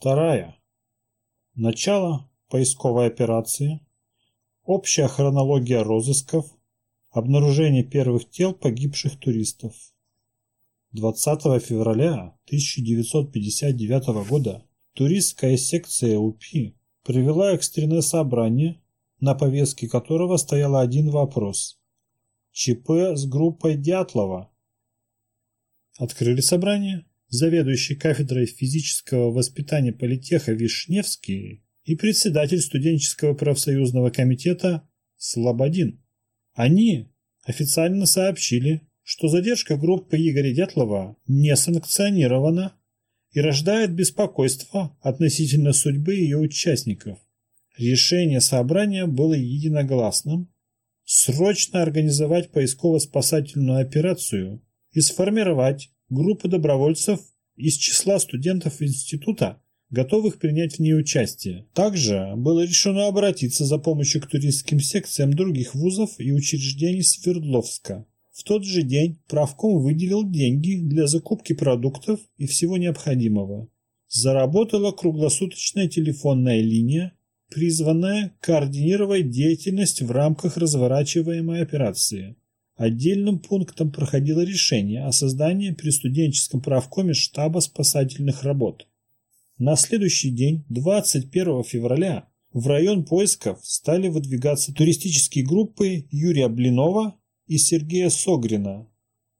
Вторая. Начало поисковой операции. Общая хронология розысков. Обнаружение первых тел погибших туристов. 20 февраля 1959 года туристская секция УПИ провела экстренное собрание, на повестке которого стоял один вопрос. ЧП с группой Дятлова. Открыли собрание заведующий кафедрой физического воспитания политеха Вишневский и председатель студенческого профсоюзного комитета Слободин. Они официально сообщили, что задержка группы Игоря Дятлова не санкционирована и рождает беспокойство относительно судьбы ее участников. Решение собрания было единогласным – срочно организовать поисково-спасательную операцию и сформировать группу добровольцев из числа студентов института, готовых принять в ней участие. Также было решено обратиться за помощью к туристским секциям других вузов и учреждений Свердловска. В тот же день правком выделил деньги для закупки продуктов и всего необходимого. Заработала круглосуточная телефонная линия, призванная координировать деятельность в рамках разворачиваемой операции. Отдельным пунктом проходило решение о создании при студенческом правкоме штаба спасательных работ. На следующий день, 21 февраля, в район поисков стали выдвигаться туристические группы Юрия Блинова и Сергея Согрина,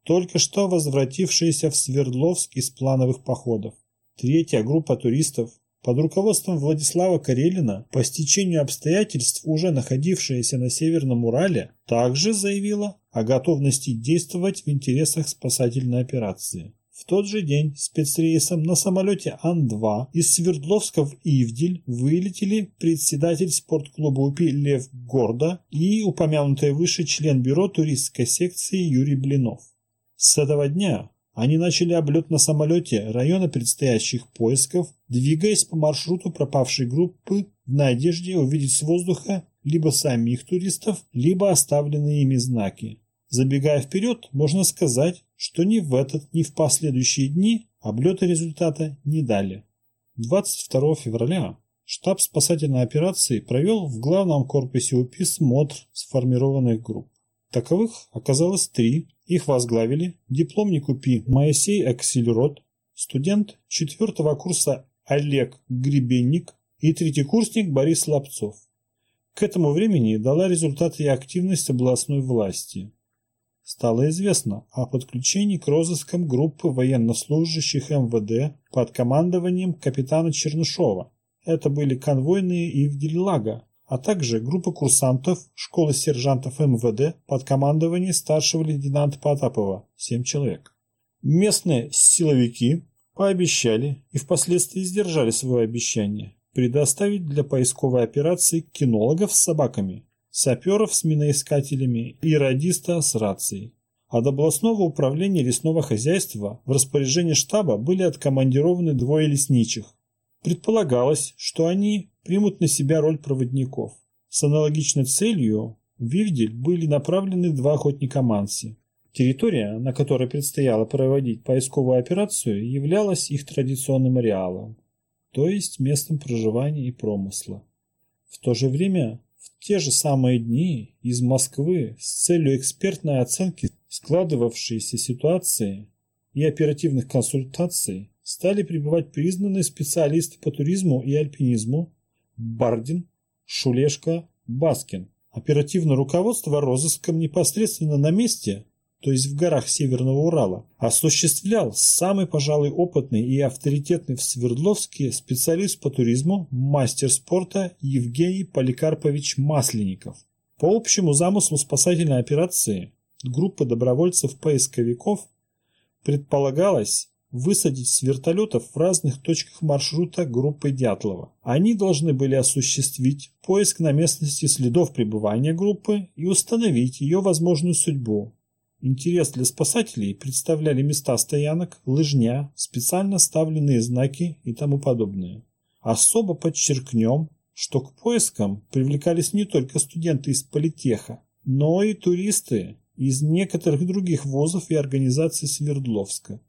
только что возвратившиеся в Свердловск из плановых походов. Третья группа туристов под руководством Владислава Карелина, по стечению обстоятельств, уже находившаяся на Северном Урале, также заявила о готовности действовать в интересах спасательной операции. В тот же день спецрейсом на самолете Ан-2 из Свердловска в Ивдель вылетели председатель спортклуба УПИ Лев Горда и упомянутый выше член бюро туристской секции Юрий Блинов. С этого дня они начали облет на самолете района предстоящих поисков, двигаясь по маршруту пропавшей группы в надежде увидеть с воздуха либо самих туристов, либо оставленные ими знаки. Забегая вперед, можно сказать, что ни в этот, ни в последующие дни облеты результата не дали. 22 февраля штаб спасательной операции провел в главном корпусе УПИ смотр сформированных групп. Таковых оказалось три, их возглавили дипломник УПИ Моисей Аксельрод, студент четвертого курса Олег Гребенник и третий курсник Борис Лапцов. К этому времени дала результаты и активность областной власти. Стало известно о подключении к розыскам группы военнослужащих МВД под командованием капитана Чернышова. Это были конвойные Ивдель-Лага, а также группа курсантов школы сержантов МВД под командованием старшего лейтенанта Потапова, 7 человек. Местные силовики пообещали и впоследствии сдержали свое обещание предоставить для поисковой операции кинологов с собаками, саперов с миноискателями и радиста с рацией. От областного управления лесного хозяйства в распоряжение штаба были откомандированы двое лесничих. Предполагалось, что они примут на себя роль проводников. С аналогичной целью в Вивдель были направлены два охотника Манси. Территория, на которой предстояло проводить поисковую операцию, являлась их традиционным ареалом, то есть местом проживания и промысла. В то же время, в те же самые дни из Москвы с целью экспертной оценки складывавшейся ситуации и оперативных консультаций стали прибывать признанные специалисты по туризму и альпинизму Бардин, Шулешка, Баскин. Оперативное руководство розыском непосредственно на месте, то есть в горах Северного Урала, осуществлял самый, пожалуй, опытный и авторитетный в Свердловске специалист по туризму, мастер спорта Евгений Поликарпович Масленников. По общему замыслу спасательной операции группы добровольцев-поисковиков предполагалось высадить с вертолетов в разных точках маршрута группы Дятлова. Они должны были осуществить поиск на местности следов пребывания группы и установить ее возможную судьбу. Интерес для спасателей представляли места стоянок, лыжня, специально ставленные знаки и тому подобное. Особо подчеркнем, что к поискам привлекались не только студенты из политеха, но и туристы из некоторых других вузов и организаций Свердловска.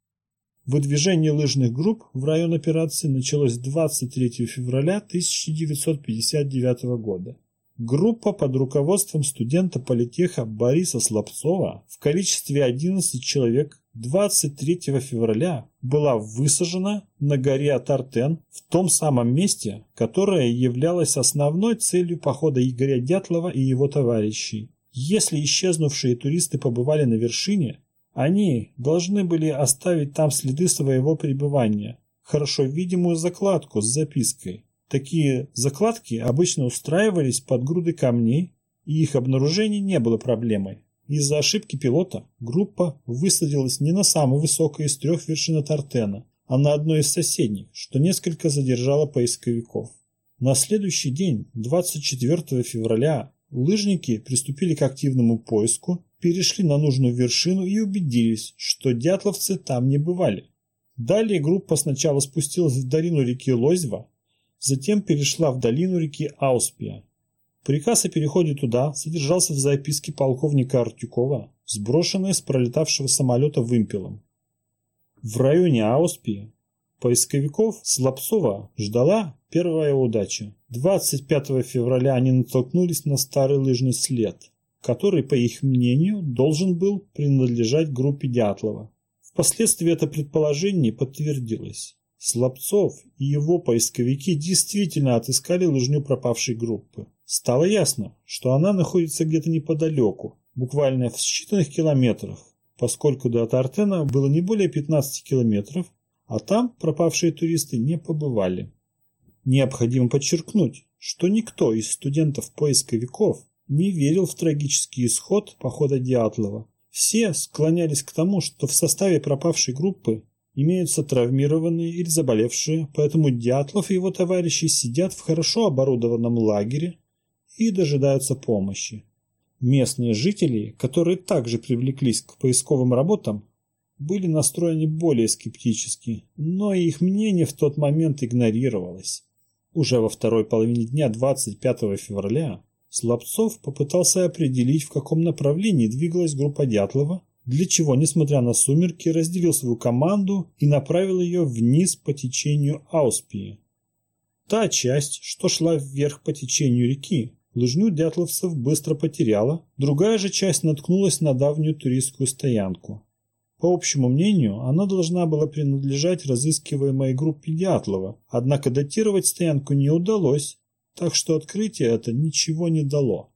Выдвижение лыжных групп в район операции началось 23 февраля 1959 года. Группа под руководством студента политеха Бориса Слабцова в количестве 11 человек 23 февраля была высажена на горе Атартен в том самом месте, которое являлось основной целью похода Игоря Дятлова и его товарищей. Если исчезнувшие туристы побывали на вершине, они должны были оставить там следы своего пребывания, хорошо видимую закладку с запиской. Такие закладки обычно устраивались под груды камней, и их обнаружение не было проблемой. Из-за ошибки пилота группа высадилась не на самой высокой из трех вершин Тартена, а на одной из соседних, что несколько задержало поисковиков. На следующий день, 24 февраля, лыжники приступили к активному поиску, перешли на нужную вершину и убедились, что дятловцы там не бывали. Далее группа сначала спустилась в долину реки Лозьва, затем перешла в долину реки Ауспия. Приказ о переходе туда содержался в записке полковника Артюкова, сброшенной с пролетавшего самолета вымпелом. В районе Ауспии поисковиков Слабцова ждала первая удача. 25 февраля они натолкнулись на старый лыжный след, который, по их мнению, должен был принадлежать группе Дятлова. Впоследствии это предположение подтвердилось. Слабцов и его поисковики действительно отыскали лыжню пропавшей группы. Стало ясно, что она находится где-то неподалеку, буквально в считанных километрах, поскольку до Тартена было не более 15 километров, а там пропавшие туристы не побывали. Необходимо подчеркнуть, что никто из студентов-поисковиков не верил в трагический исход похода Дятлова. Все склонялись к тому, что в составе пропавшей группы имеются травмированные или заболевшие, поэтому Дятлов и его товарищи сидят в хорошо оборудованном лагере и дожидаются помощи. Местные жители, которые также привлеклись к поисковым работам, были настроены более скептически, но их мнение в тот момент игнорировалось. Уже во второй половине дня 25 февраля Слабцов попытался определить, в каком направлении двигалась группа Дятлова для чего, несмотря на сумерки, разделил свою команду и направил ее вниз по течению Ауспии. Та часть, что шла вверх по течению реки, лыжню дятловцев быстро потеряла, другая же часть наткнулась на давнюю туристскую стоянку. По общему мнению, она должна была принадлежать разыскиваемой группе Дятлова, однако датировать стоянку не удалось, так что открытие это ничего не дало.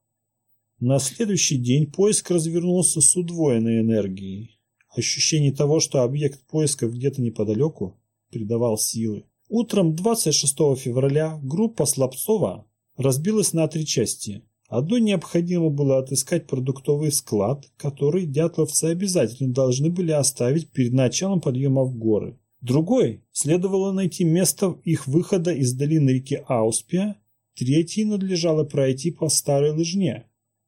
На следующий день поиск развернулся с удвоенной энергией. Ощущение того, что объект поиска где-то неподалеку, придавал силы. Утром 26 февраля группа Слабцова разбилась на три части. Одной необходимо было отыскать продуктовый склад, который дятловцы обязательно должны были оставить перед началом подъема в горы. Другой следовало найти место их выхода из долины реки Ауспия. Третий надлежало пройти по старой лыжне,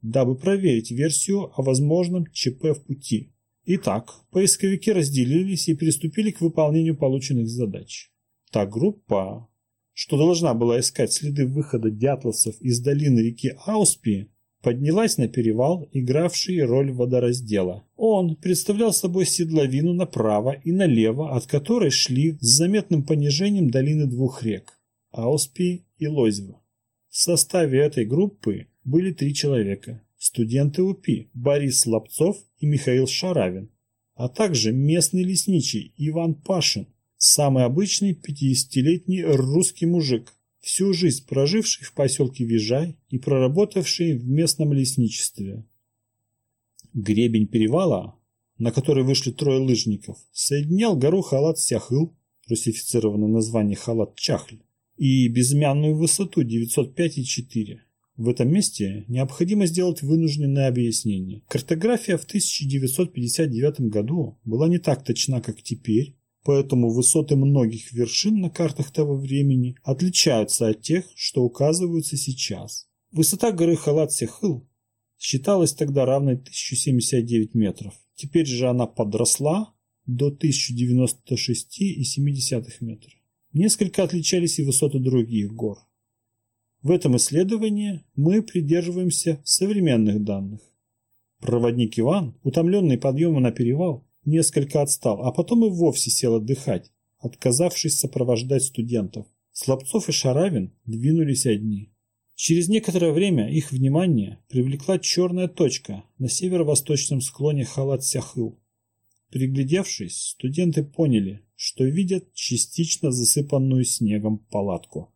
дабы проверить версию о возможном ЧП в пути. Итак, поисковики разделились и приступили к выполнению полученных задач. Та группа, что должна была искать следы выхода дятловцев из долины реки Ауспи, поднялась на перевал, игравший роль водораздела. Он представлял собой седловину направо и налево, от которой шли с заметным понижением долины двух рек – Ауспи и Лозьва. В составе этой группы были три человека – студенты УПИ Борис Лапцов и Михаил Шаравин, а также местный лесничий Иван Пашин, самый обычный 50-летний русский мужик, всю жизнь проживший в поселке Вижай и проработавший в местном лесничестве. Гребень перевала, на который вышли трое лыжников, соединял гору Халат-Сяхыл, русифицированное название Халат-Чахль, и безымянную высоту 905,4. В этом месте необходимо сделать вынужденное объяснение. Картография в 1959 году была не так точна, как теперь, поэтому высоты многих вершин на картах того времени отличаются от тех, что указываются сейчас. Высота горы Халат-Сехыл считалась тогда равной 1079 метров. Теперь же она подросла до 1096,7 метра. Несколько отличались и высоты других гор. В этом исследовании мы придерживаемся современных данных. Проводник Иван, утомленный подъемом на перевал, несколько отстал, а потом и вовсе сел отдыхать, отказавшись сопровождать студентов. Слабцов и Шаравин двинулись одни. Через некоторое время их внимание привлекла черная точка на северо-восточном склоне Халат-Сяхыл. Приглядевшись, студенты поняли, что видят частично засыпанную снегом палатку.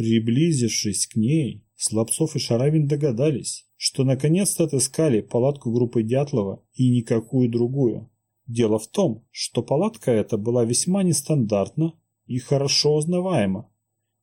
Приблизившись к ней, Слабцов и Шаравин догадались, что наконец-то отыскали палатку группы Дятлова и никакую другую. Дело в том, что палатка эта была весьма нестандартна и хорошо узнаваема.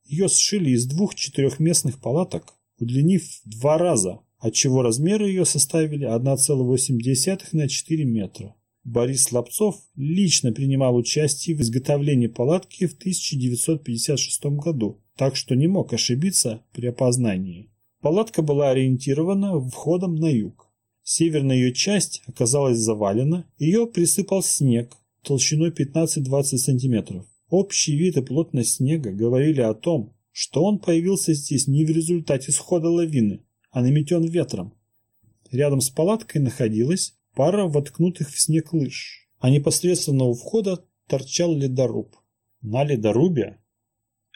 Ее сшили из двух четырехместных палаток, удлинив в два раза, отчего размеры ее составили 1,8 на 4 метра. Борис Слабцов лично принимал участие в изготовлении палатки в 1956 году, так что не мог ошибиться при опознании. Палатка была ориентирована входом на юг. Северная ее часть оказалась завалена, ее присыпал снег толщиной 15-20 см. Общий вид и плотность снега говорили о том, что он появился здесь не в результате схода лавины, а наметен ветром. Рядом с палаткой находилась пара воткнутых в снег лыж, а непосредственно у входа торчал ледоруб. На ледорубе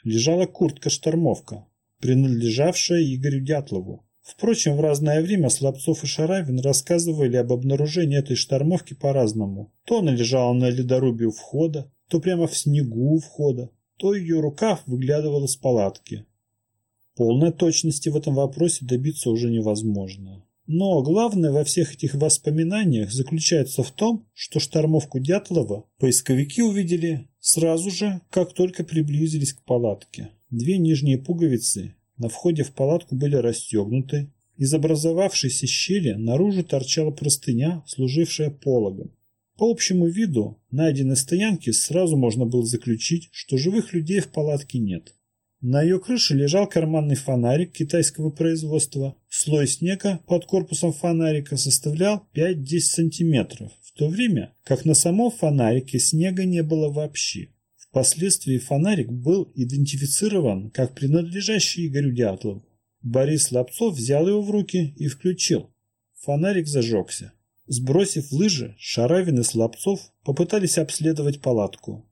лежала куртка-штормовка, принадлежавшая Игорю Дятлову. Впрочем, в разное время Слабцов и Шаравин рассказывали об обнаружении этой штормовки по-разному. То она лежала на ледорубе у входа, то прямо в снегу у входа, то ее рукав выглядывал из палатки. Полной точности в этом вопросе добиться уже невозможно. Но главное во всех этих воспоминаниях заключается в том, что штормовку Дятлова поисковики увидели сразу же, как только приблизились к палатке. Две нижние пуговицы на входе в палатку были расстегнуты. Из образовавшейся щели наружу торчала простыня, служившая пологом. По общему виду найденной стоянки сразу можно было заключить, что живых людей в палатке нет. На ее крыше лежал карманный фонарик китайского производства. Слой снега под корпусом фонарика составлял 5-10 сантиметров, в то время как на самом фонарике снега не было вообще. Впоследствии фонарик был идентифицирован как принадлежащий Игорю Дятлову. Борис Лапцов взял его в руки и включил. Фонарик зажегся. Сбросив лыжи, Шаравин и Слабцов попытались обследовать палатку.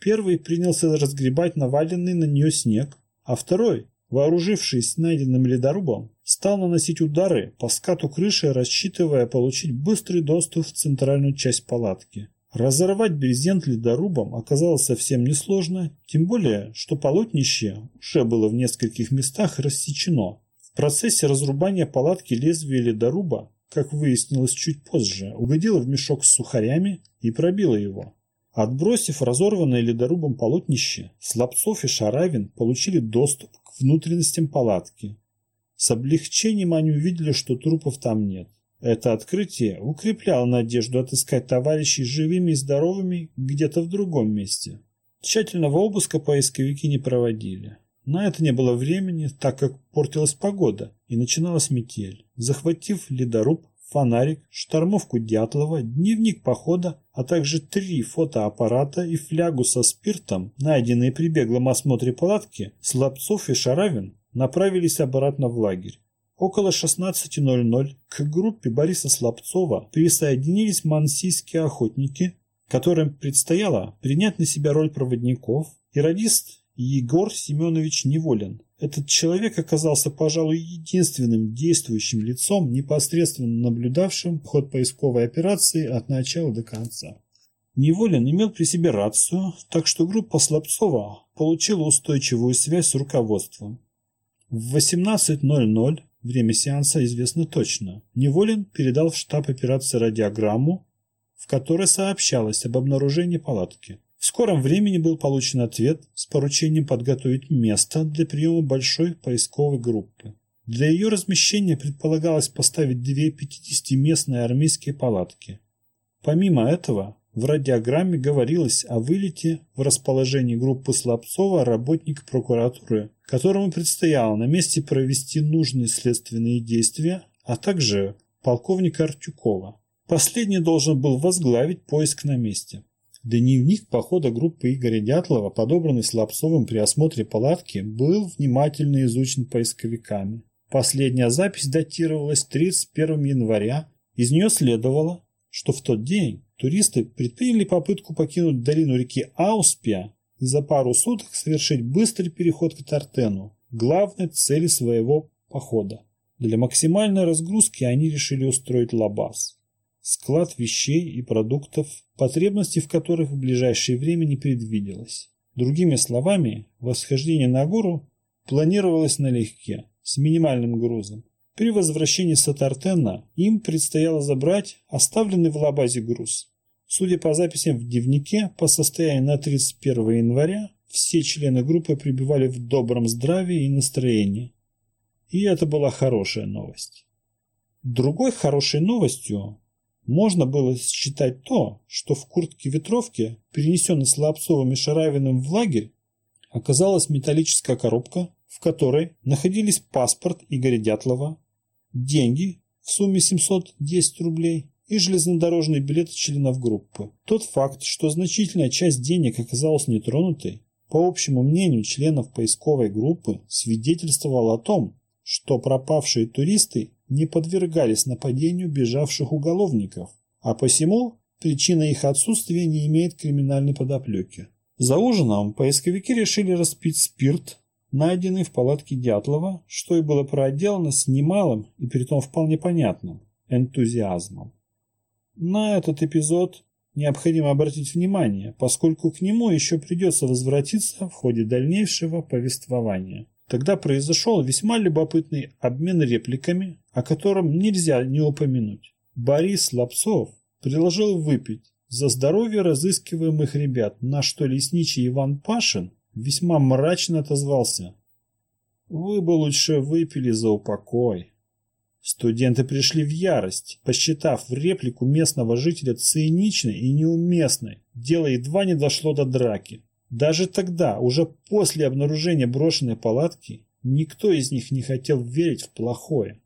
Первый принялся разгребать наваленный на нее снег, а второй, вооружившись найденным ледорубом, стал наносить удары по скату крыши, рассчитывая получить быстрый доступ в центральную часть палатки. Разорвать брезент ледорубом оказалось совсем несложно, тем более, что полотнище уже было в нескольких местах рассечено. В процессе разрубания палатки лезвие ледоруба как выяснилось чуть позже, угодила в мешок с сухарями и пробила его. Отбросив разорванное ледорубом полотнище, Слабцов и Шаравин получили доступ к внутренностям палатки. С облегчением они увидели, что трупов там нет. Это открытие укрепляло надежду отыскать товарищей живыми и здоровыми где-то в другом месте. Тщательного обыска поисковики не проводили. На это не было времени, так как портилась погода и начиналась метель. Захватив ледоруб, фонарик, штормовку Дятлова, дневник похода, а также три фотоаппарата и флягу со спиртом, найденные при беглом осмотре палатки, Слабцов и Шаравин направились обратно в лагерь. Около 16.00 к группе Бориса Слабцова присоединились мансийские охотники, которым предстояло принять на себя роль проводников, и радист Егор Семенович Неволин. Этот человек оказался, пожалуй, единственным действующим лицом, непосредственно наблюдавшим ход поисковой операции от начала до конца. Неволин имел при себе рацию, так что группа Слабцова получила устойчивую связь с руководством. В 18.00, время сеанса известно точно, Неволин передал в штаб операции радиограмму, в которой сообщалось об обнаружении палатки. В скором времени был получен ответ с поручением подготовить место для приема большой поисковой группы. Для ее размещения предполагалось поставить две 50-местные армейские палатки. Помимо этого, в радиограмме говорилось о вылете в расположении группы Слабцова работника прокуратуры, которому предстояло на месте провести нужные следственные действия, а также полковника Артюкова. Последний должен был возглавить поиск на месте. Дневник похода группы Игоря Дятлова, подобранный Слабцовым при осмотре палатки, был внимательно изучен поисковиками. Последняя запись датировалась 31 января. Из нее следовало, что в тот день туристы предприняли попытку покинуть долину реки Ауспия и за пару суток совершить быстрый переход к Тартену, главной цели своего похода. Для максимальной разгрузки они решили устроить лабаз. Склад вещей и продуктов, потребности в которых в ближайшее время не предвиделось. Другими словами, восхождение на гору планировалось налегке, с минимальным грузом. При возвращении с Атартена им предстояло забрать оставленный в лабазе груз. Судя по записям в дневнике, по состоянию на 31 января все члены группы пребывали в добром здравии и настроении. И это была хорошая новость. Другой хорошей новостью можно было считать то, что в куртке-ветровке, перенесенной Слабцовым и Шаравиным в лагерь, оказалась металлическая коробка, в которой находились паспорт Игоря Дятлова, деньги в сумме 710 рублей и железнодорожный билет членов группы. Тот факт, что значительная часть денег оказалась нетронутой, по общему мнению членов поисковой группы, свидетельствовал о том, что пропавшие туристы не подвергались нападению бежавших уголовников, а посему причина их отсутствия не имеет криминальной подоплеки. За ужином поисковики решили распить спирт, найденный в палатке Дятлова, что и было проделано с немалым и притом вполне понятным энтузиазмом. На этот эпизод необходимо обратить внимание, поскольку к нему еще придется возвратиться в ходе дальнейшего повествования. Тогда произошел весьма любопытный обмен репликами, о котором нельзя не упомянуть. Борис Лапцов предложил выпить за здоровье разыскиваемых ребят, на что лесничий Иван Пашин весьма мрачно отозвался. «Вы бы лучше выпили за упокой». Студенты пришли в ярость, посчитав реплику местного жителя циничной и неуместной. Дело едва не дошло до драки. Даже тогда, уже после обнаружения брошенной палатки, никто из них не хотел верить в плохое.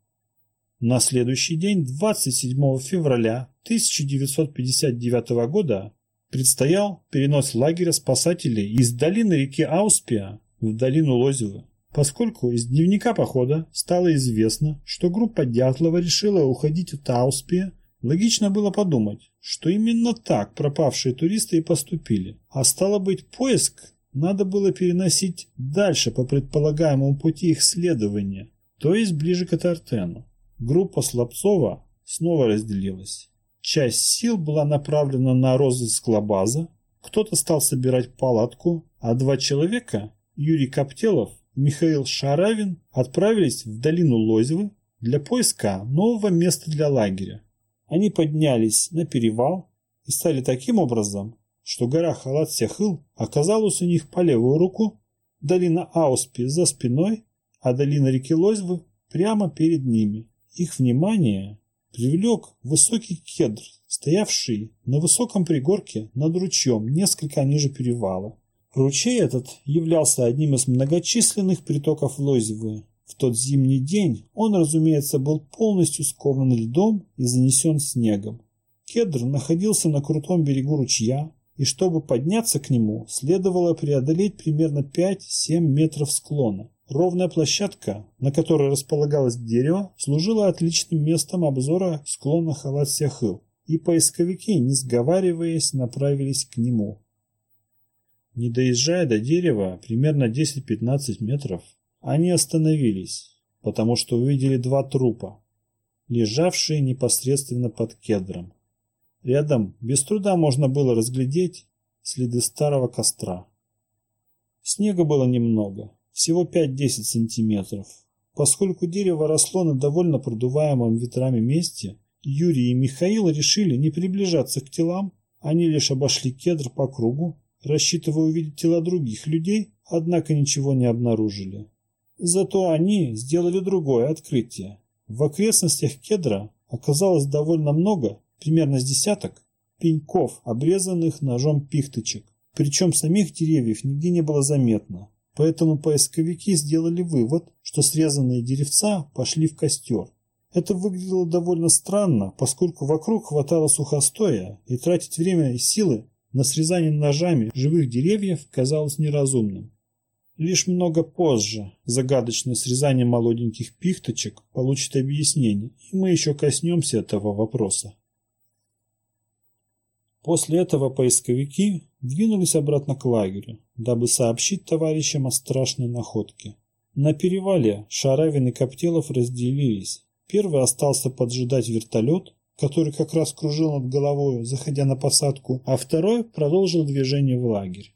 На следующий день, 27 февраля 1959 года, предстоял перенос лагеря спасателей из долины реки Ауспия в долину Лозевы поскольку из дневника похода стало известно, что группа Дятлова решила уходить от Ауспия, логично было подумать, что именно так пропавшие туристы и поступили. А стало быть, поиск надо было переносить дальше по предполагаемому пути их следования, то есть ближе к Тартену. Группа Слабцова снова разделилась. Часть сил была направлена на розыск Лабаза, кто-то стал собирать палатку, а два человека, Юрий Коптелов Михаил Шаравин отправились в долину Лозевы для поиска нового места для лагеря. Они поднялись на перевал и стали таким образом, что гора Халат-Сяхыл оказалась у них по левую руку, долина Ауспи за спиной, а долина реки Лозьвы прямо перед ними. Их внимание привлек высокий кедр, стоявший на высоком пригорке над ручьем несколько ниже перевала. Ручей этот являлся одним из многочисленных притоков Лозевы. В тот зимний день он, разумеется, был полностью скован льдом и занесен снегом. Кедр находился на крутом берегу ручья, и чтобы подняться к нему, следовало преодолеть примерно 5-7 метров склона. Ровная площадка, на которой располагалось дерево, служила отличным местом обзора склона Халат-Сяхыл, и поисковики, не сговариваясь, направились к нему. Не доезжая до дерева примерно 10-15 метров, они остановились, потому что увидели два трупа, лежавшие непосредственно под кедром. Рядом без труда можно было разглядеть следы старого костра. Снега было немного, всего 5-10 сантиметров. Поскольку дерево росло на довольно продуваемом ветрами месте, Юрий и Михаил решили не приближаться к телам, они лишь обошли кедр по кругу рассчитывая увидеть тела других людей, однако ничего не обнаружили. Зато они сделали другое открытие. В окрестностях кедра оказалось довольно много, примерно с десяток, пеньков, обрезанных ножом пихточек. Причем самих деревьев нигде не было заметно. Поэтому поисковики сделали вывод, что срезанные деревца пошли в костер. Это выглядело довольно странно, поскольку вокруг хватало сухостоя, и тратить время и силы на срезание ножами живых деревьев казалось неразумным. Лишь много позже загадочное срезание молоденьких пихточек получит объяснение, и мы еще коснемся этого вопроса. После этого поисковики двинулись обратно к лагерю, дабы сообщить товарищам о страшной находке. На перевале Шаравин и Коптелов разделились. Первый остался поджидать вертолет, который как раз кружил над головой, заходя на посадку, а второй продолжил движение в лагерь.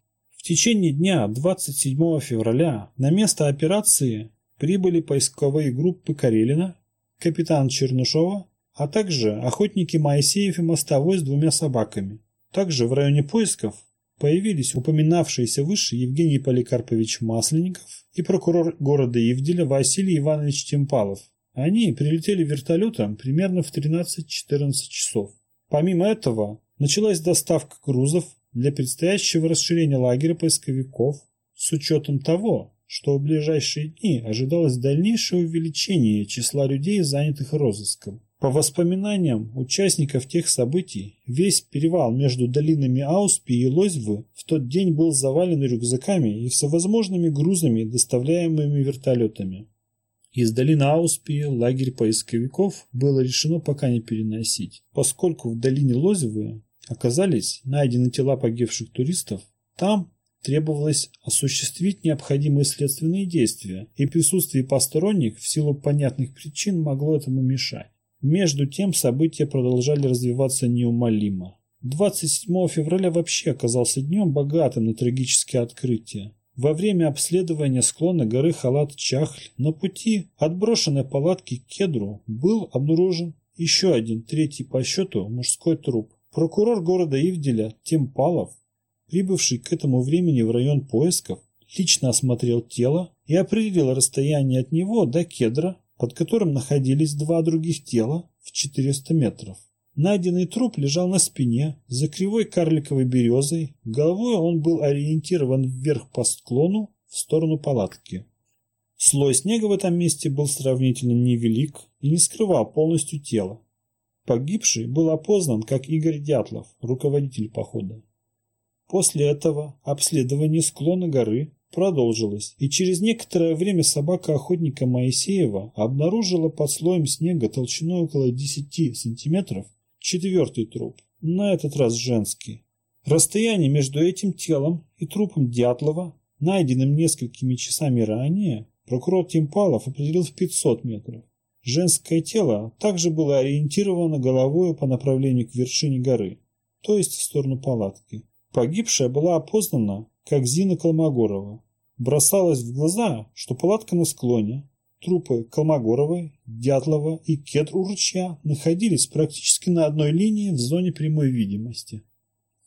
Течение дня 27 февраля на место операции прибыли поисковые группы Карелина, капитан Чернышова, а также охотники Моисеев и Мостовой с двумя собаками. Также в районе поисков появились упоминавшиеся выше Евгений Поликарпович Масленников и прокурор города Евделя Василий Иванович Темпалов. Они прилетели вертолетом примерно в 13-14 часов. Помимо этого, началась доставка грузов для предстоящего расширения лагеря поисковиков с учетом того, что в ближайшие дни ожидалось дальнейшее увеличение числа людей, занятых розыском. По воспоминаниям участников тех событий, весь перевал между долинами Ауспи и Лозьвы в тот день был завален рюкзаками и всевозможными грузами, доставляемыми вертолетами. Из долины Ауспи лагерь поисковиков было решено пока не переносить, поскольку в долине Лозьвы оказались найдены тела погибших туристов, там требовалось осуществить необходимые следственные действия, и присутствие посторонних в силу понятных причин могло этому мешать. Между тем события продолжали развиваться неумолимо. 27 февраля вообще оказался днем богатым на трагические открытия. Во время обследования склона горы Халат-Чахль на пути от брошенной палатки к кедру был обнаружен еще один, третий по счету, мужской труп. Прокурор города Ивделя Тим Палов, прибывший к этому времени в район поисков, лично осмотрел тело и определил расстояние от него до кедра под которым находились два других тела в 400 метров. Найденный труп лежал на спине, за кривой карликовой березой, головой он был ориентирован вверх по склону в сторону палатки. Слой снега в этом месте был сравнительно невелик и не скрывал полностью тело. Погибший был опознан как Игорь Дятлов, руководитель похода. После этого обследование склона горы продолжилось, и через некоторое время собака охотника Моисеева обнаружила под слоем снега толщиной около 10 сантиметров четвертый труп, на этот раз женский. Расстояние между этим телом и трупом Дятлова, найденным несколькими часами ранее, прокурор Тимпалов определил в 500 метров. Женское тело также было ориентировано головой по направлению к вершине горы, то есть в сторону палатки. Погибшая была опознана как Зина Колмогорова. Бросалось в глаза, что палатка на склоне, трупы Колмогоровой, Дятлова и Кедр находились практически на одной линии в зоне прямой видимости.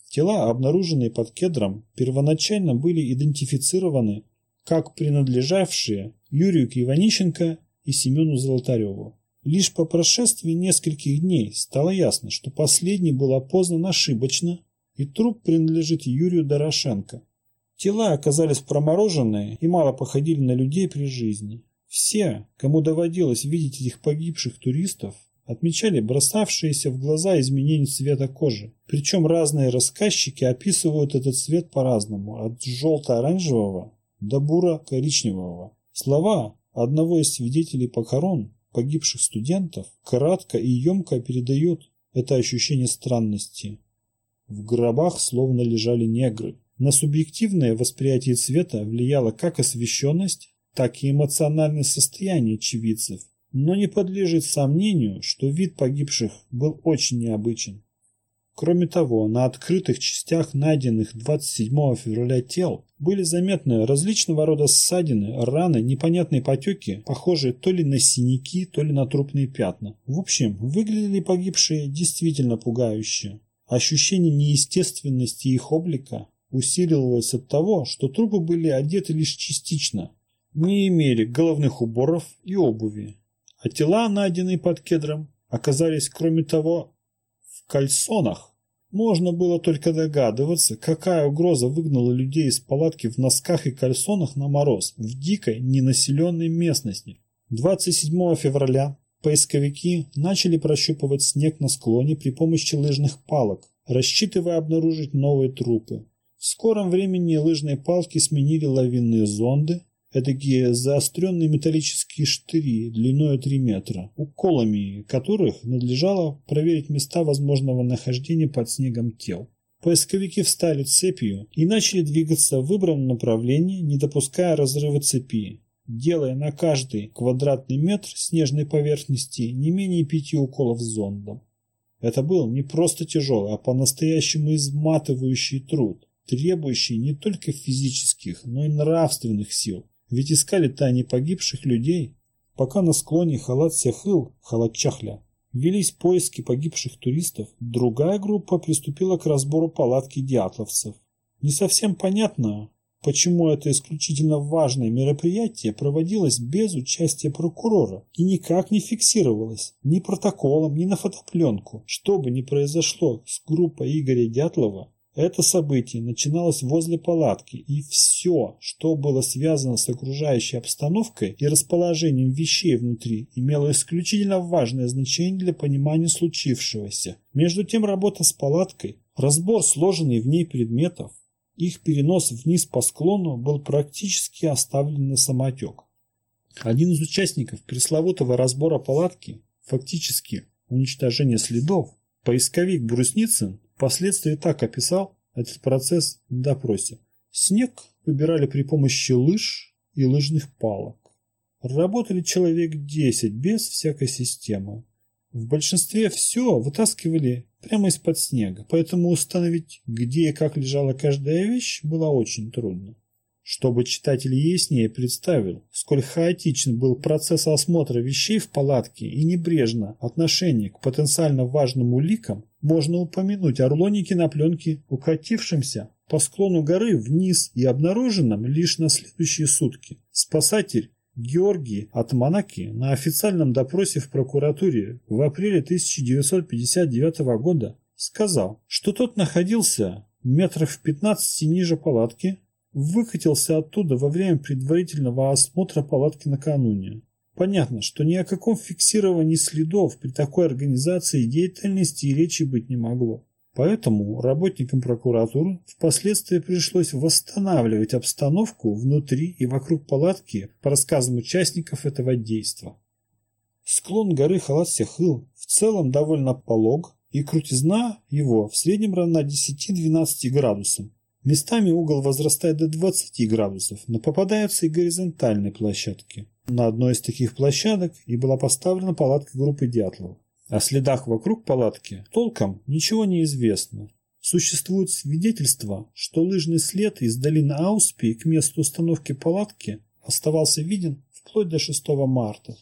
Тела, обнаруженные под кедром, первоначально были идентифицированы как принадлежавшие Юрию Кривонищенко и Семену Золотареву. Лишь по прошествии нескольких дней стало ясно, что последний был опознан ошибочно, и труп принадлежит Юрию Дорошенко. Тела оказались промороженные и мало походили на людей при жизни. Все, кому доводилось видеть этих погибших туристов, отмечали бросавшиеся в глаза изменения цвета кожи. Причем разные рассказчики описывают этот цвет по-разному, от желто-оранжевого до буро-коричневого. Слова одного из свидетелей похорон погибших студентов кратко и емко передают это ощущение странности. В гробах словно лежали негры. На субъективное восприятие цвета влияла как освещенность, так и эмоциональное состояние очевидцев, но не подлежит сомнению, что вид погибших был очень необычен. Кроме того, на открытых частях найденных 27 февраля тел были заметны различного рода ссадины, раны, непонятные потеки, похожие то ли на синяки, то ли на трупные пятна. В общем, выглядели погибшие действительно пугающе. Ощущение неестественности их облика усиливалось от того, что трупы были одеты лишь частично, не имели головных уборов и обуви, а тела, найденные под кедром, оказались, кроме того, в кальсонах. Можно было только догадываться, какая угроза выгнала людей из палатки в носках и кальсонах на мороз в дикой, ненаселенной местности. 27 февраля поисковики начали прощупывать снег на склоне при помощи лыжных палок, рассчитывая обнаружить новые трупы. В скором времени лыжные палки сменили лавинные зонды, эдакие заостренные металлические штыри длиной 3 метра, уколами которых надлежало проверить места возможного нахождения под снегом тел. Поисковики встали цепью и начали двигаться в выбранном направлении, не допуская разрыва цепи, делая на каждый квадратный метр снежной поверхности не менее пяти уколов зондом. Это был не просто тяжелый, а по-настоящему изматывающий труд, требующий не только физических, но и нравственных сил. Ведь искали-то они погибших людей, пока на склоне Халат-Сяхыл, Халат-Чахля, велись поиски погибших туристов, другая группа приступила к разбору палатки дятловцев. Не совсем понятно, почему это исключительно важное мероприятие проводилось без участия прокурора и никак не фиксировалось ни протоколом, ни на фотопленку. Что бы ни произошло с группой Игоря Дятлова, это событие начиналось возле палатки, и все, что было связано с окружающей обстановкой и расположением вещей внутри, имело исключительно важное значение для понимания случившегося. Между тем работа с палаткой, разбор сложенных в ней предметов, их перенос вниз по склону был практически оставлен на самотек. Один из участников пресловутого разбора палатки, фактически уничтожения следов, поисковик Брусницын, впоследствии так описал этот процесс на допросе. Снег выбирали при помощи лыж и лыжных палок. Работали человек 10 без всякой системы. В большинстве все вытаскивали прямо из-под снега, поэтому установить, где и как лежала каждая вещь, было очень трудно. Чтобы читатель яснее представил, сколь хаотичен был процесс осмотра вещей в палатке и небрежно отношение к потенциально важным уликам, можно упомянуть о рулонике на пленке, укатившемся по склону горы вниз и обнаруженном лишь на следующие сутки. Спасатель Георгий Атманаки на официальном допросе в прокуратуре в апреле 1959 года сказал, что тот находился метрах в 15 ниже палатки, выкатился оттуда во время предварительного осмотра палатки накануне. Понятно, что ни о каком фиксировании следов при такой организации деятельности и речи быть не могло. Поэтому работникам прокуратуры впоследствии пришлось восстанавливать обстановку внутри и вокруг палатки по рассказам участников этого действа. Склон горы Халат-Сехыл в целом довольно полог, и крутизна его в среднем равна 10-12 градусам. Местами угол возрастает до 20 градусов, но попадаются и горизонтальные площадки. На одной из таких площадок и была поставлена палатка группы Дятлова. О следах вокруг палатки толком ничего не известно. Существует свидетельство, что лыжный след из долины Ауспи к месту установки палатки оставался виден вплоть до 6 марта.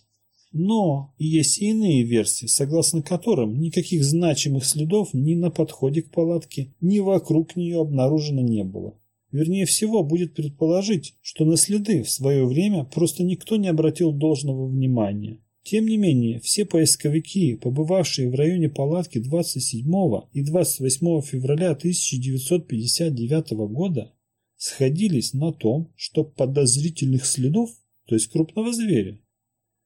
Но есть и иные версии, согласно которым никаких значимых следов ни на подходе к палатке, ни вокруг нее обнаружено не было. Вернее всего будет предположить, что на следы в свое время просто никто не обратил должного внимания. Тем не менее, все поисковики, побывавшие в районе палатки 27 и 28 февраля 1959 года, сходились на том, что подозрительных следов, то есть крупного зверя,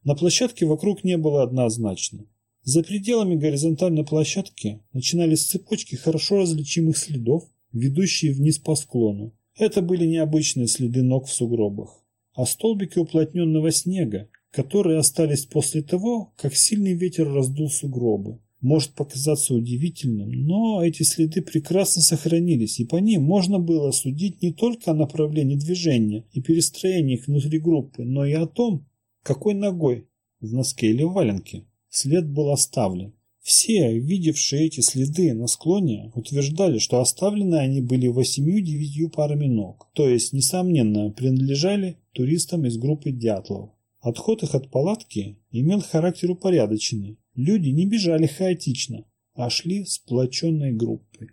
на площадке вокруг не было однозначно. За пределами горизонтальной площадки начинались цепочки хорошо различимых следов, ведущие вниз по склону. Это были необычные следы ног в сугробах, а столбики уплотненного снега, которые остались после того, как сильный ветер раздул сугробы. Может показаться удивительным, но эти следы прекрасно сохранились, и по ним можно было судить не только о направлении движения и перестроении их внутри группы, но и о том, какой ногой, в носке или в валенке, след был оставлен. Все, видевшие эти следы на склоне, утверждали, что оставлены они были восемью-девятью парами ног, то есть, несомненно, принадлежали туристам из группы Дятлов. Отход их от палатки имел характер упорядоченный. Люди не бежали хаотично, а шли сплоченной группой.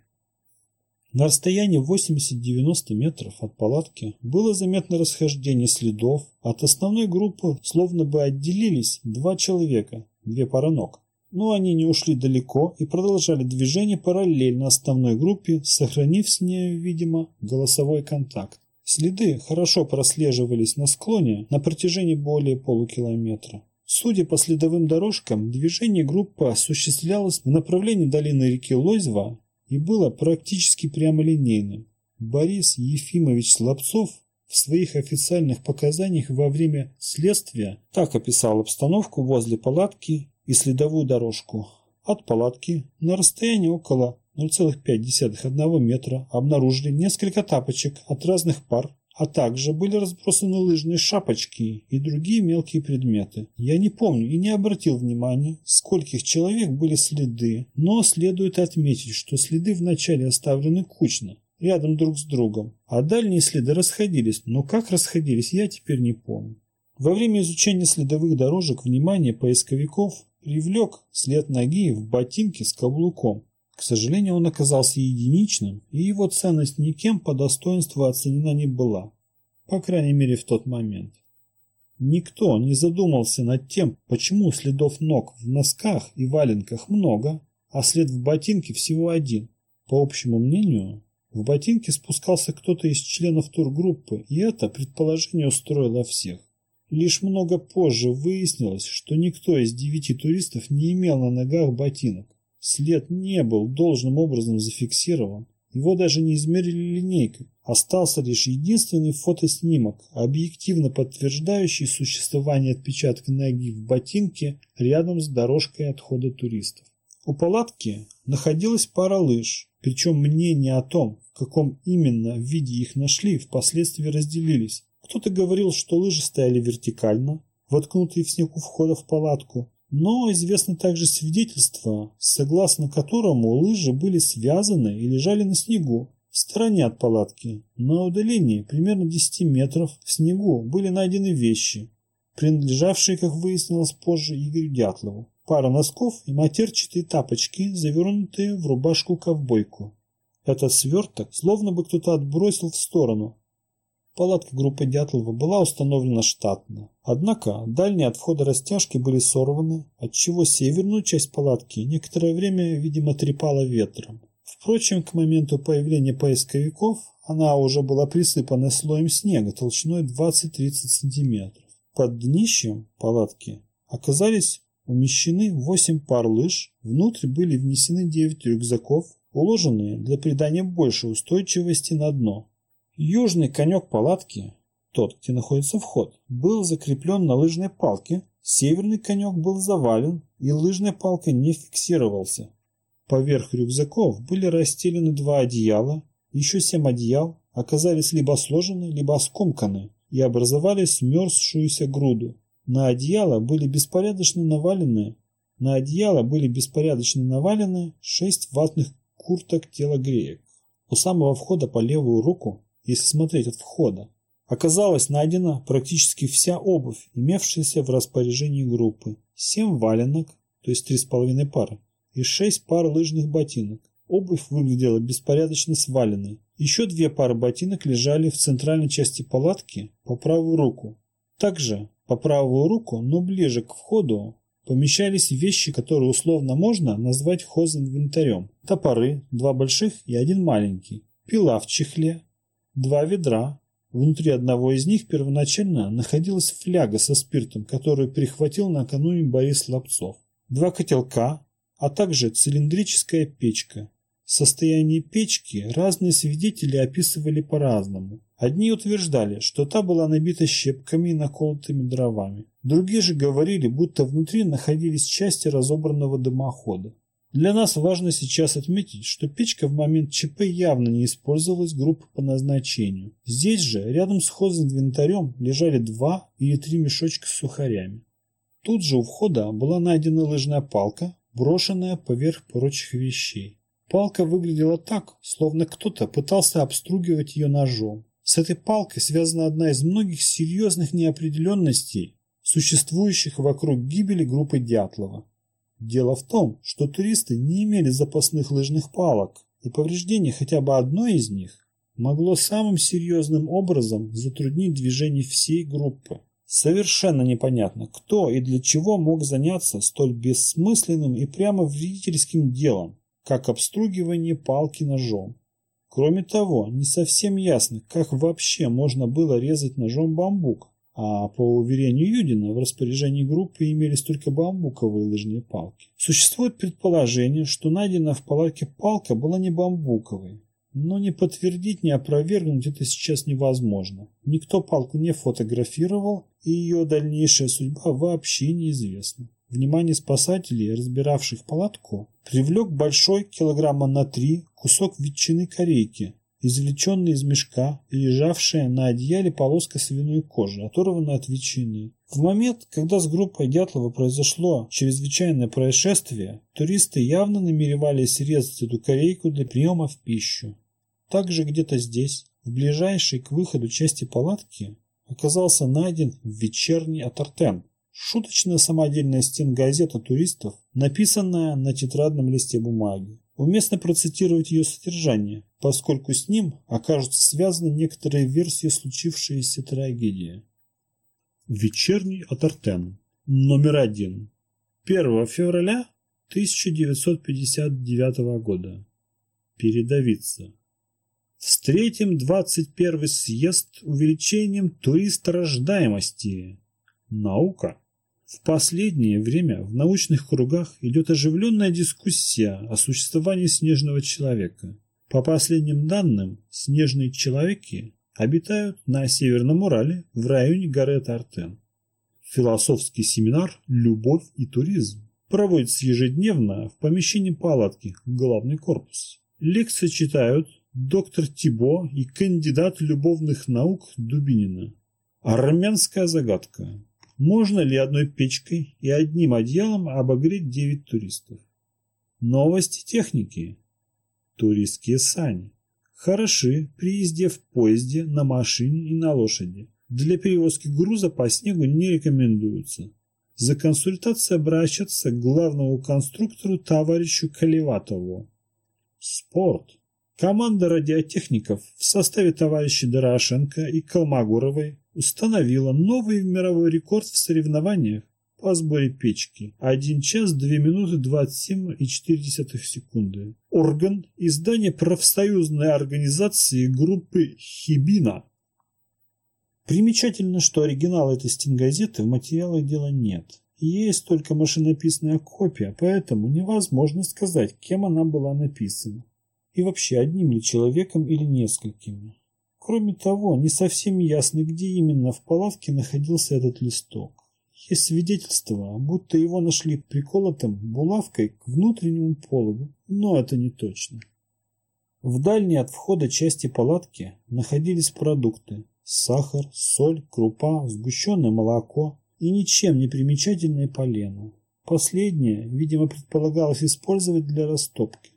На расстоянии 80-90 метров от палатки было заметно расхождение следов. От основной группы словно бы отделились два человека, две пары ног. Но они не ушли далеко и продолжали движение параллельно основной группе, сохранив с ней, видимо, голосовой контакт. Следы хорошо прослеживались на склоне на протяжении более полукилометра. Судя по следовым дорожкам, движение группы осуществлялось в направлении долины реки Лозьва и было практически прямолинейным. Борис Ефимович Слабцов в своих официальных показаниях во время следствия так описал обстановку возле палатки и следовую дорожку. От палатки на расстоянии около 0,5 метра обнаружили несколько тапочек от разных пар, а также были разбросаны лыжные шапочки и другие мелкие предметы. Я не помню и не обратил внимания, скольких человек были следы, но следует отметить, что следы вначале оставлены кучно, рядом друг с другом, а дальние следы расходились, но как расходились, я теперь не помню. Во время изучения следовых дорожек внимание поисковиков привлек след ноги в ботинке с каблуком. К сожалению, он оказался единичным, и его ценность никем по достоинству оценена не была. По крайней мере, в тот момент. Никто не задумался над тем, почему следов ног в носках и валенках много, а след в ботинке всего один. По общему мнению, в ботинке спускался кто-то из членов тургруппы, и это предположение устроило всех. Лишь много позже выяснилось, что никто из девяти туристов не имел на ногах ботинок. След не был должным образом зафиксирован. Его даже не измерили линейкой. Остался лишь единственный фотоснимок, объективно подтверждающий существование отпечатка ноги в ботинке рядом с дорожкой отхода туристов. У палатки находилась пара лыж, причем мнения о том, в каком именно виде их нашли, впоследствии разделились. Кто-то говорил, что лыжи стояли вертикально, воткнутые в снег у входа в палатку, но известно также свидетельство, согласно которому лыжи были связаны и лежали на снегу, в стороне от палатки. На удалении примерно 10 метров в снегу были найдены вещи, принадлежавшие, как выяснилось позже, Игорю Дятлову. Пара носков и матерчатые тапочки, завернутые в рубашку-ковбойку. Этот сверток словно бы кто-то отбросил в сторону, Палатка группы Дятлова была установлена штатно. Однако дальние от входа растяжки были сорваны, отчего северную часть палатки некоторое время, видимо, трепало ветром. Впрочем, к моменту появления поисковиков она уже была присыпана слоем снега толщиной 20-30 см. Под днищем палатки оказались умещены 8 пар лыж, внутрь были внесены 9 рюкзаков, уложенные для придания большей устойчивости на дно. Южный конек палатки, тот, где находится вход, был закреплен на лыжной палке, северный конек был завален, и лыжная палка не фиксировался. Поверх рюкзаков были расстелены два одеяла, еще семь одеял оказались либо сложены, либо скомканы и образовали смерзшуюся груду. На одеяло были беспорядочно навалены на одеяло были беспорядочно навалены шесть ватных курток телогреек. У самого входа по левую руку если смотреть от входа. Оказалась найдена практически вся обувь, имевшаяся в распоряжении группы. Семь валенок, то есть три с половиной пары, и шесть пар лыжных ботинок. Обувь выглядела беспорядочно сваленной. Еще две пары ботинок лежали в центральной части палатки по правую руку. Также по правую руку, но ближе к входу, помещались вещи, которые условно можно назвать хозинвентарем. Топоры, два больших и один маленький. Пила в чехле, Два ведра. Внутри одного из них первоначально находилась фляга со спиртом, которую прихватил накануне Борис Лапцов. Два котелка, а также цилиндрическая печка. Состояние печки разные свидетели описывали по-разному. Одни утверждали, что та была набита щепками и наколотыми дровами. Другие же говорили, будто внутри находились части разобранного дымохода. Для нас важно сейчас отметить, что печка в момент ЧП явно не использовалась группой по назначению. Здесь же, рядом с хозинвентарем, лежали два или три мешочка с сухарями. Тут же у входа была найдена лыжная палка, брошенная поверх прочих вещей. Палка выглядела так, словно кто-то пытался обстругивать ее ножом. С этой палкой связана одна из многих серьезных неопределенностей, существующих вокруг гибели группы Дятлова. Дело в том, что туристы не имели запасных лыжных палок, и повреждение хотя бы одной из них могло самым серьезным образом затруднить движение всей группы. Совершенно непонятно, кто и для чего мог заняться столь бессмысленным и прямо вредительским делом, как обстругивание палки ножом. Кроме того, не совсем ясно, как вообще можно было резать ножом бамбук, а по уверению Юдина в распоряжении группы имелись только бамбуковые лыжные палки. Существует предположение, что найденная в палатке палка была не бамбуковой, но не подтвердить, не опровергнуть это сейчас невозможно. Никто палку не фотографировал, и ее дальнейшая судьба вообще неизвестна. внимание спасателей, разбиравших палатку, привлек большой килограмма на три кусок ветчины корейки, извлеченный из мешка и лежавшая на одеяле полоска свиной кожи, оторванная от ветчины. В момент, когда с группой Дятлова произошло чрезвычайное происшествие, туристы явно намеревались резать эту корейку для приема в пищу. Также где-то здесь, в ближайшей к выходу части палатки, оказался найден вечерний атартен. Шуточная самодельная стенгазета туристов, написанная на тетрадном листе бумаги. Уместно процитировать ее содержание, поскольку с ним окажутся связаны некоторые версии случившейся трагедии. Вечерний Атартен. Номер один. 1 февраля 1959 года. Передовица. Встретим 21 съезд увеличением туристорождаемости. Наука. В последнее время в научных кругах идет оживленная дискуссия о существовании снежного человека. По последним данным, снежные человеки обитают на Северном Урале в районе горы Тартен. Философский семинар «Любовь и туризм» проводится ежедневно в помещении палатки «Главный корпус». Лекции читают доктор Тибо и кандидат любовных наук Дубинина. Армянская загадка. Можно ли одной печкой и одним одеялом обогреть 9 туристов? Новости техники. Туристские сани. Хороши при езде в поезде, на машине и на лошади. Для перевозки груза по снегу не рекомендуются. За консультацией обращаться к главному конструктору товарищу Каливатову. Спорт. Команда радиотехников в составе товарищей Дорошенко и Колмогоровой установила новый мировой рекорд в соревнованиях по сборе печки 1 час 2 минуты 27,4 секунды. Орган издания профсоюзной организации группы Хибина. Примечательно, что оригинала этой стенгазеты в материалах дела нет. Есть только машинописная копия, поэтому невозможно сказать, кем она была написана. И вообще, одним ли человеком или несколькими. Кроме того, не совсем ясно, где именно в палатке находился этот листок. Есть свидетельство, будто его нашли приколотым булавкой к внутреннему пологу, но это не точно. В дальней от входа части палатки находились продукты – сахар, соль, крупа, сгущенное молоко и ничем не примечательное полено. Последнее, видимо, предполагалось использовать для растопки.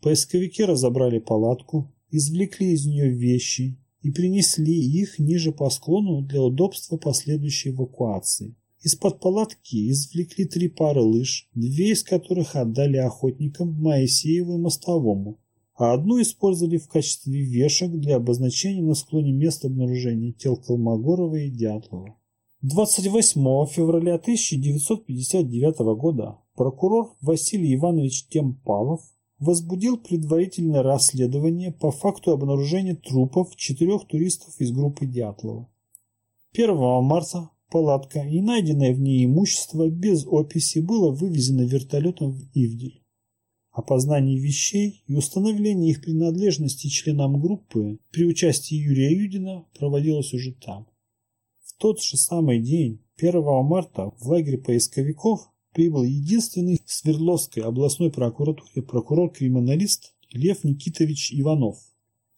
Поисковики разобрали палатку, извлекли из нее вещи и принесли их ниже по склону для удобства последующей эвакуации. Из-под палатки извлекли три пары лыж, две из которых отдали охотникам Моисееву и Мостовому, а одну использовали в качестве вешек для обозначения на склоне места обнаружения тел Колмогорова и Дятлова. 28 февраля 1959 года прокурор Василий Иванович Темпалов возбудил предварительное расследование по факту обнаружения трупов четырех туристов из группы Дятлова. 1 марта палатка и найденное в ней имущество без описи было вывезено вертолетом в Ивдель. Опознание вещей и установление их принадлежности членам группы при участии Юрия Юдина проводилось уже там. В тот же самый день, 1 марта, в лагерь поисковиков прибыл единственный в Свердловской областной прокуратуре прокурор-криминалист Лев Никитович Иванов,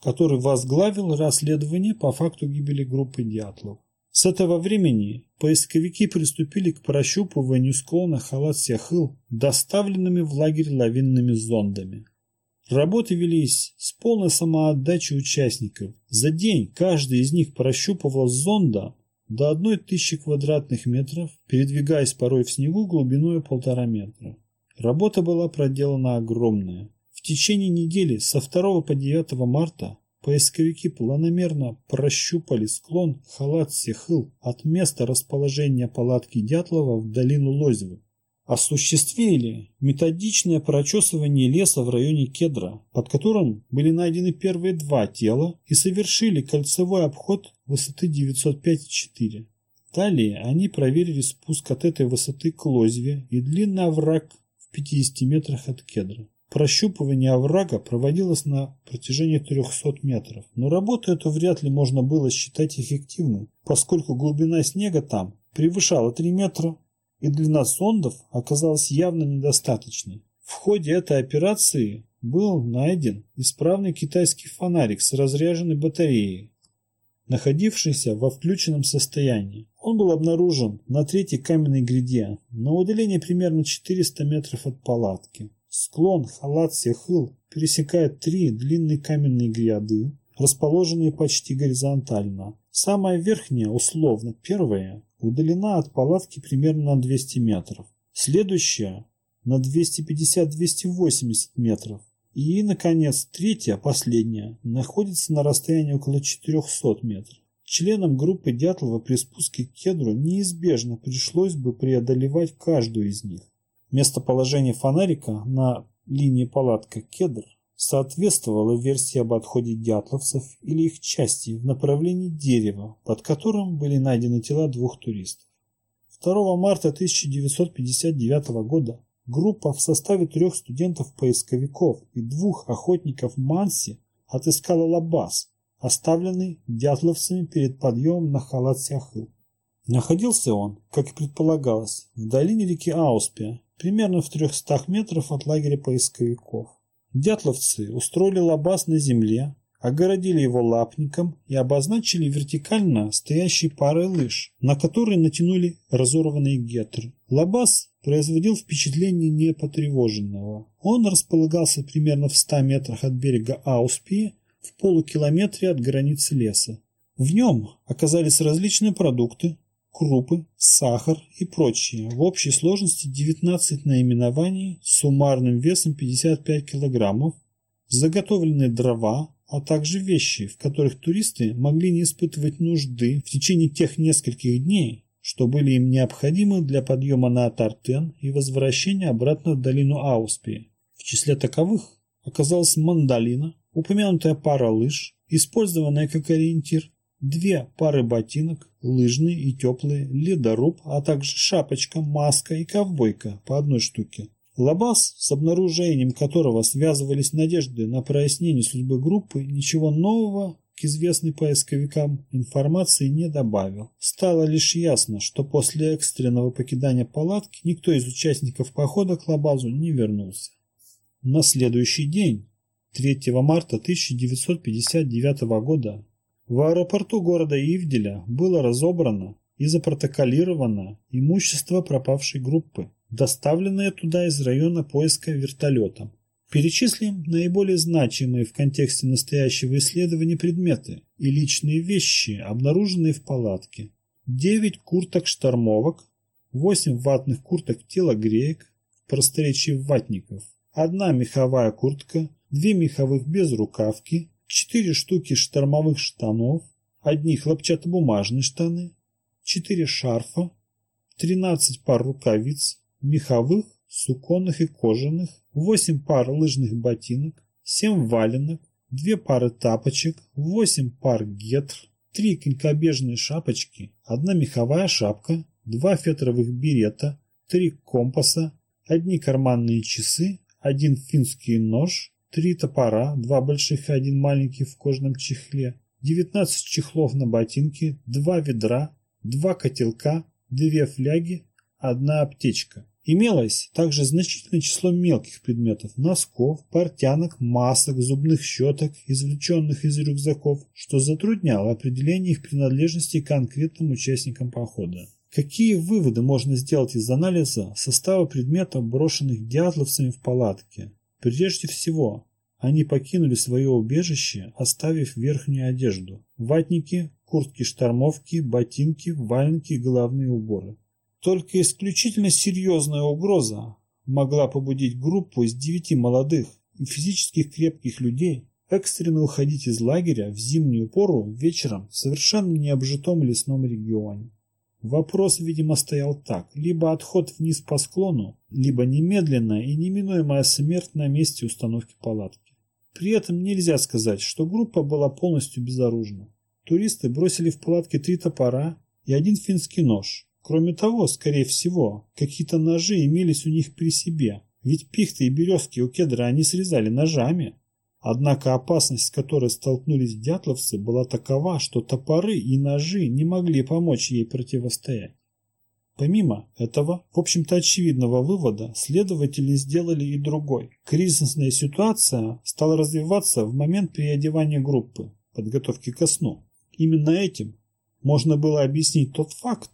который возглавил расследование по факту гибели группы Дятлов. С этого времени поисковики приступили к прощупыванию склона Халат-Сяхыл доставленными в лагерь лавинными зондами. Работы велись с полной самоотдачей участников. За день каждый из них прощупывал зонда до одной тысячи квадратных метров, передвигаясь порой в снегу глубиной полтора метра. Работа была проделана огромная. В течение недели со 2 по 9 марта поисковики планомерно прощупали склон Халат-Сехыл от места расположения палатки Дятлова в долину Лозевы осуществили методичное прочесывание леса в районе Кедра, под которым были найдены первые два тела и совершили кольцевой обход высоты 905,4. Далее они проверили спуск от этой высоты к Лозве и длинный овраг в 50 метрах от Кедра. Прощупывание оврага проводилось на протяжении 300 метров, но работу эту вряд ли можно было считать эффективной, поскольку глубина снега там превышала 3 метра и длина сондов оказалась явно недостаточной. В ходе этой операции был найден исправный китайский фонарик с разряженной батареей, находившийся во включенном состоянии. Он был обнаружен на третьей каменной гряде, на удалении примерно 400 метров от палатки. Склон Халат-Сехыл пересекает три длинные каменные гряды, расположенные почти горизонтально. Самая верхняя, условно первая, удалена от палатки примерно на 200 метров. Следующая на 250-280 метров. И, наконец, третья, последняя, находится на расстоянии около 400 метров. Членам группы Дятлова при спуске к кедру неизбежно пришлось бы преодолевать каждую из них. Местоположение фонарика на линии палатка Кедр соответствовало версии об отходе дятловцев или их части в направлении дерева, под которым были найдены тела двух туристов. 2 марта 1959 года группа в составе трех студентов-поисковиков и двух охотников Манси отыскала лабаз, оставленный дятловцами перед подъемом на Халат-Сяхыл. Находился он, как и предполагалось, в долине реки Ауспия, примерно в 300 метров от лагеря поисковиков. Дятловцы устроили лабаз на земле, огородили его лапником и обозначили вертикально стоящие парой лыж, на которые натянули разорванные гетры. Лабаз производил впечатление непотревоженного. Он располагался примерно в 100 метрах от берега Ауспии, в полукилометре от границы леса. В нем оказались различные продукты, крупы, сахар и прочее. В общей сложности 19 наименований с суммарным весом 55 килограммов, заготовленные дрова, а также вещи, в которых туристы могли не испытывать нужды в течение тех нескольких дней, что были им необходимы для подъема на Атартен и возвращения обратно в долину Ауспи. В числе таковых оказалась мандолина, упомянутая пара лыж, использованная как ориентир, две пары ботинок, лыжные и теплые, ледоруб, а также шапочка, маска и ковбойка по одной штуке. Лабаз, с обнаружением которого связывались надежды на прояснение судьбы группы, ничего нового к известной поисковикам информации не добавил. Стало лишь ясно, что после экстренного покидания палатки никто из участников похода к Лабазу не вернулся. На следующий день, 3 марта 1959 года, в аэропорту города Ивделя было разобрано и запротоколировано имущество пропавшей группы, доставленное туда из района поиска вертолетом. Перечислим наиболее значимые в контексте настоящего исследования предметы и личные вещи, обнаруженные в палатке. 9 курток-штормовок, 8 ватных курток-телогреек, в просторечии ватников, одна меховая куртка, две меховых безрукавки, четыре штуки штормовых штанов, одни хлопчатобумажные штаны, четыре шарфа, тринадцать пар рукавиц, меховых, суконных и кожаных, восемь пар лыжных ботинок, семь валенок, две пары тапочек, восемь пар гетр, три конькобежные шапочки, одна меховая шапка, два фетровых берета, три компаса, одни карманные часы, один финский нож, Три топора, два больших и один маленький в кожаном чехле, 19 чехлов на ботинки, два ведра, два котелка, две фляги, одна аптечка. Имелось также значительное число мелких предметов – носков, портянок, масок, зубных щеток, извлеченных из рюкзаков, что затрудняло определение их принадлежности конкретным участникам похода. Какие выводы можно сделать из анализа состава предметов, брошенных дятловцами в палатке? Прежде всего, они покинули свое убежище, оставив верхнюю одежду – ватники, куртки-штормовки, ботинки, валенки и головные уборы. Только исключительно серьезная угроза могла побудить группу из девяти молодых и физически крепких людей экстренно уходить из лагеря в зимнюю пору вечером в совершенно необжитом лесном регионе. Вопрос, видимо, стоял так. Либо отход вниз по склону, либо немедленная и неминуемая смерть на месте установки палатки. При этом нельзя сказать, что группа была полностью безоружна. Туристы бросили в палатке три топора и один финский нож. Кроме того, скорее всего, какие-то ножи имелись у них при себе, ведь пихты и березки у кедра они срезали ножами. Однако опасность, с которой столкнулись дятловцы, была такова, что топоры и ножи не могли помочь ей противостоять. Помимо этого, в общем-то очевидного вывода, следователи сделали и другой. Кризисная ситуация стала развиваться в момент переодевания группы, подготовки ко сну. Именно этим можно было объяснить тот факт,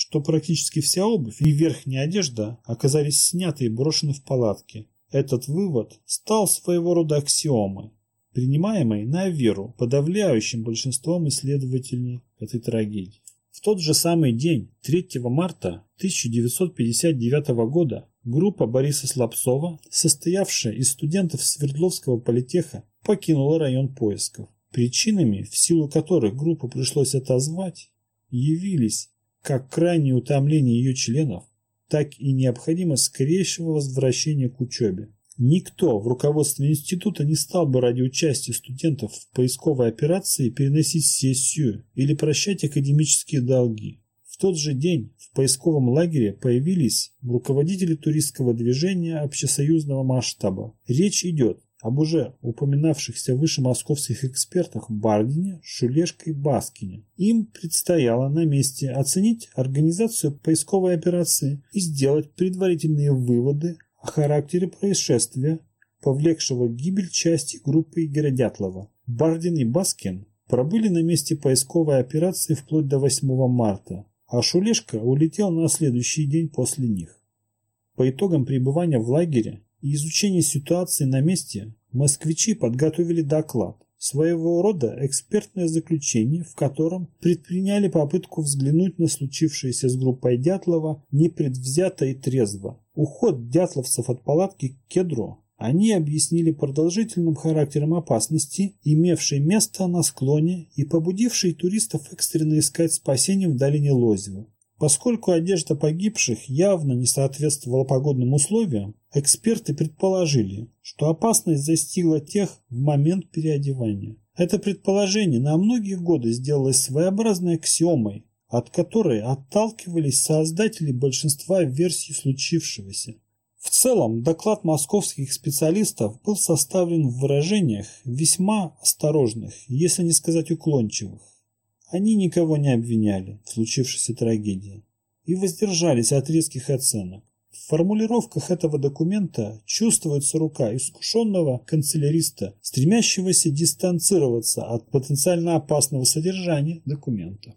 что практически вся обувь и верхняя одежда оказались сняты и брошены в палатке. Этот вывод стал своего рода аксиомой, принимаемой на веру подавляющим большинством исследователей этой трагедии. В тот же самый день, 3 марта 1959 года, группа Бориса Слабцова, состоявшая из студентов Свердловского политеха, покинула район поисков. Причинами, в силу которых группу пришлось отозвать, явились как крайнее утомление ее членов, так и необходимость скорейшего возвращения к учебе. Никто в руководстве института не стал бы ради участия студентов в поисковой операции переносить сессию или прощать академические долги. В тот же день в поисковом лагере появились руководители туристского движения общесоюзного масштаба. Речь идет об уже упоминавшихся выше московских экспертах Бардине, Шулешко и Баскине. Им предстояло на месте оценить организацию поисковой операции и сделать предварительные выводы о характере происшествия, повлекшего гибель части группы Игоря Дятлова. Бардин и Баскин пробыли на месте поисковой операции вплоть до 8 марта, а Шулешко улетел на следующий день после них. По итогам пребывания в лагере и изучения ситуации на месте москвичи подготовили доклад, своего рода экспертное заключение, в котором предприняли попытку взглянуть на случившееся с группой Дятлова непредвзято и трезво. Уход дятловцев от палатки к кедру они объяснили продолжительным характером опасности, имевшей место на склоне и побудившей туристов экстренно искать спасение в долине Лозева. Поскольку одежда погибших явно не соответствовала погодным условиям, эксперты предположили, что опасность застигла тех в момент переодевания. Это предположение на многие годы сделалось своеобразной аксиомой, от которой отталкивались создатели большинства версий случившегося. В целом, доклад московских специалистов был составлен в выражениях весьма осторожных, если не сказать уклончивых. Они никого не обвиняли в случившейся трагедии и воздержались от резких оценок. В формулировках этого документа чувствуется рука искушенного канцеляриста, стремящегося дистанцироваться от потенциально опасного содержания документа.